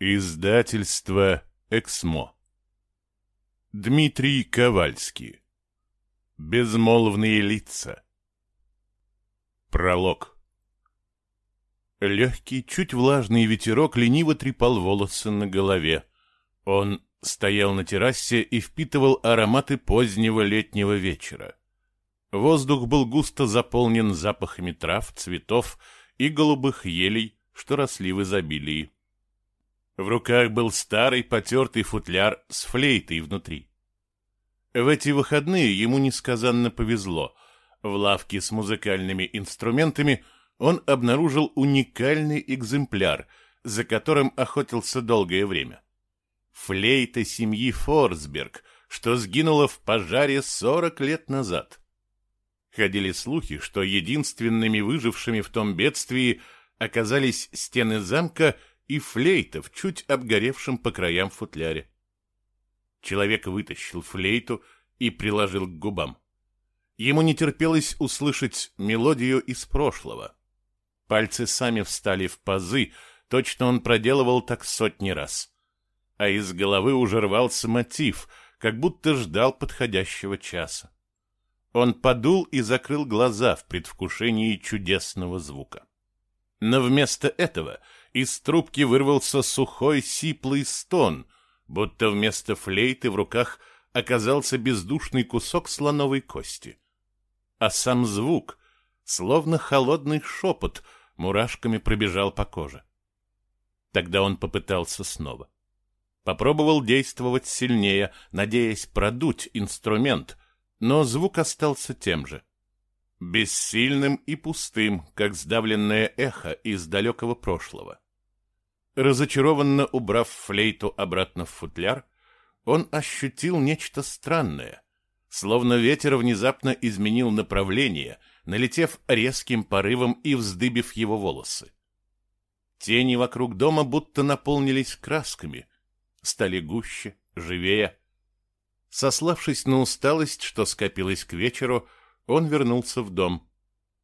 Издательство «Эксмо». Дмитрий Ковальский. Безмолвные лица. Пролог. Легкий, чуть влажный ветерок лениво трепал волосы на голове. Он стоял на террасе и впитывал ароматы позднего летнего вечера. Воздух был густо заполнен запахами трав, цветов и голубых елей, что росли в изобилии. В руках был старый потертый футляр с флейтой внутри. В эти выходные ему несказанно повезло. В лавке с музыкальными инструментами он обнаружил уникальный экземпляр, за которым охотился долгое время. Флейта семьи Форсберг, что сгинула в пожаре 40 лет назад. Ходили слухи, что единственными выжившими в том бедствии оказались стены замка и флейта в чуть обгоревшем по краям футляре. Человек вытащил флейту и приложил к губам. Ему не терпелось услышать мелодию из прошлого. Пальцы сами встали в пазы, точно он проделывал так сотни раз. А из головы уже рвался мотив, как будто ждал подходящего часа. Он подул и закрыл глаза в предвкушении чудесного звука. Но вместо этого из трубки вырвался сухой сиплый стон, будто вместо флейты в руках оказался бездушный кусок слоновой кости. А сам звук, словно холодный шепот, мурашками пробежал по коже. Тогда он попытался снова. Попробовал действовать сильнее, надеясь продуть инструмент, но звук остался тем же бессильным и пустым, как сдавленное эхо из далекого прошлого. Разочарованно убрав флейту обратно в футляр, он ощутил нечто странное, словно ветер внезапно изменил направление, налетев резким порывом и вздыбив его волосы. Тени вокруг дома будто наполнились красками, стали гуще, живее. Сославшись на усталость, что скопилась к вечеру, он вернулся в дом.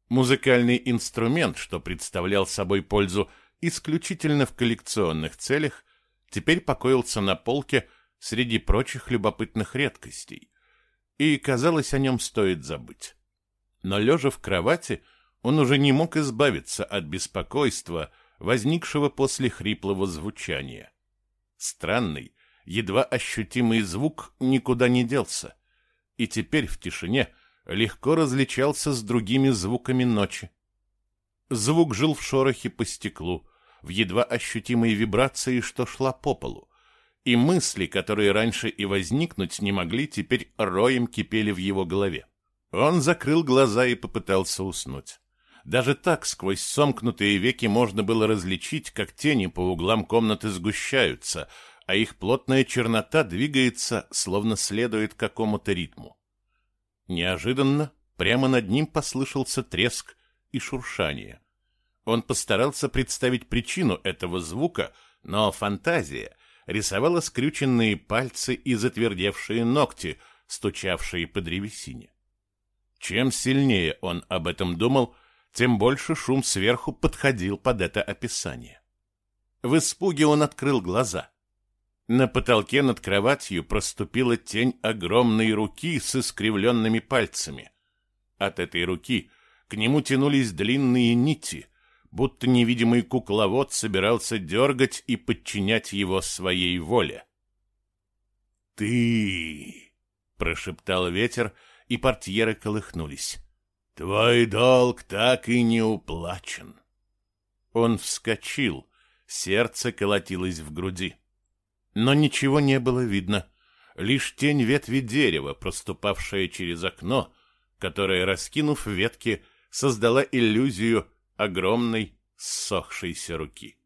Музыкальный инструмент, что представлял собой пользу исключительно в коллекционных целях, теперь покоился на полке среди прочих любопытных редкостей, и, казалось, о нем стоит забыть. Но, лежа в кровати, он уже не мог избавиться от беспокойства, возникшего после хриплого звучания. Странный, едва ощутимый звук никуда не делся, и теперь в тишине — легко различался с другими звуками ночи. Звук жил в шорохе по стеклу, в едва ощутимой вибрации, что шла по полу, и мысли, которые раньше и возникнуть не могли, теперь роем кипели в его голове. Он закрыл глаза и попытался уснуть. Даже так сквозь сомкнутые веки можно было различить, как тени по углам комнаты сгущаются, а их плотная чернота двигается, словно следует какому-то ритму. Неожиданно прямо над ним послышался треск и шуршание. Он постарался представить причину этого звука, но фантазия рисовала скрюченные пальцы и затвердевшие ногти, стучавшие по древесине. Чем сильнее он об этом думал, тем больше шум сверху подходил под это описание. В испуге он открыл глаза. На потолке над кроватью проступила тень огромной руки с искривленными пальцами. От этой руки к нему тянулись длинные нити, будто невидимый кукловод собирался дергать и подчинять его своей воле. «Ты!» — прошептал ветер, и портьеры колыхнулись. «Твой долг так и не уплачен». Он вскочил, сердце колотилось в груди. Но ничего не было видно, лишь тень ветви дерева, проступавшая через окно, которая, раскинув ветки, создала иллюзию огромной ссохшейся руки.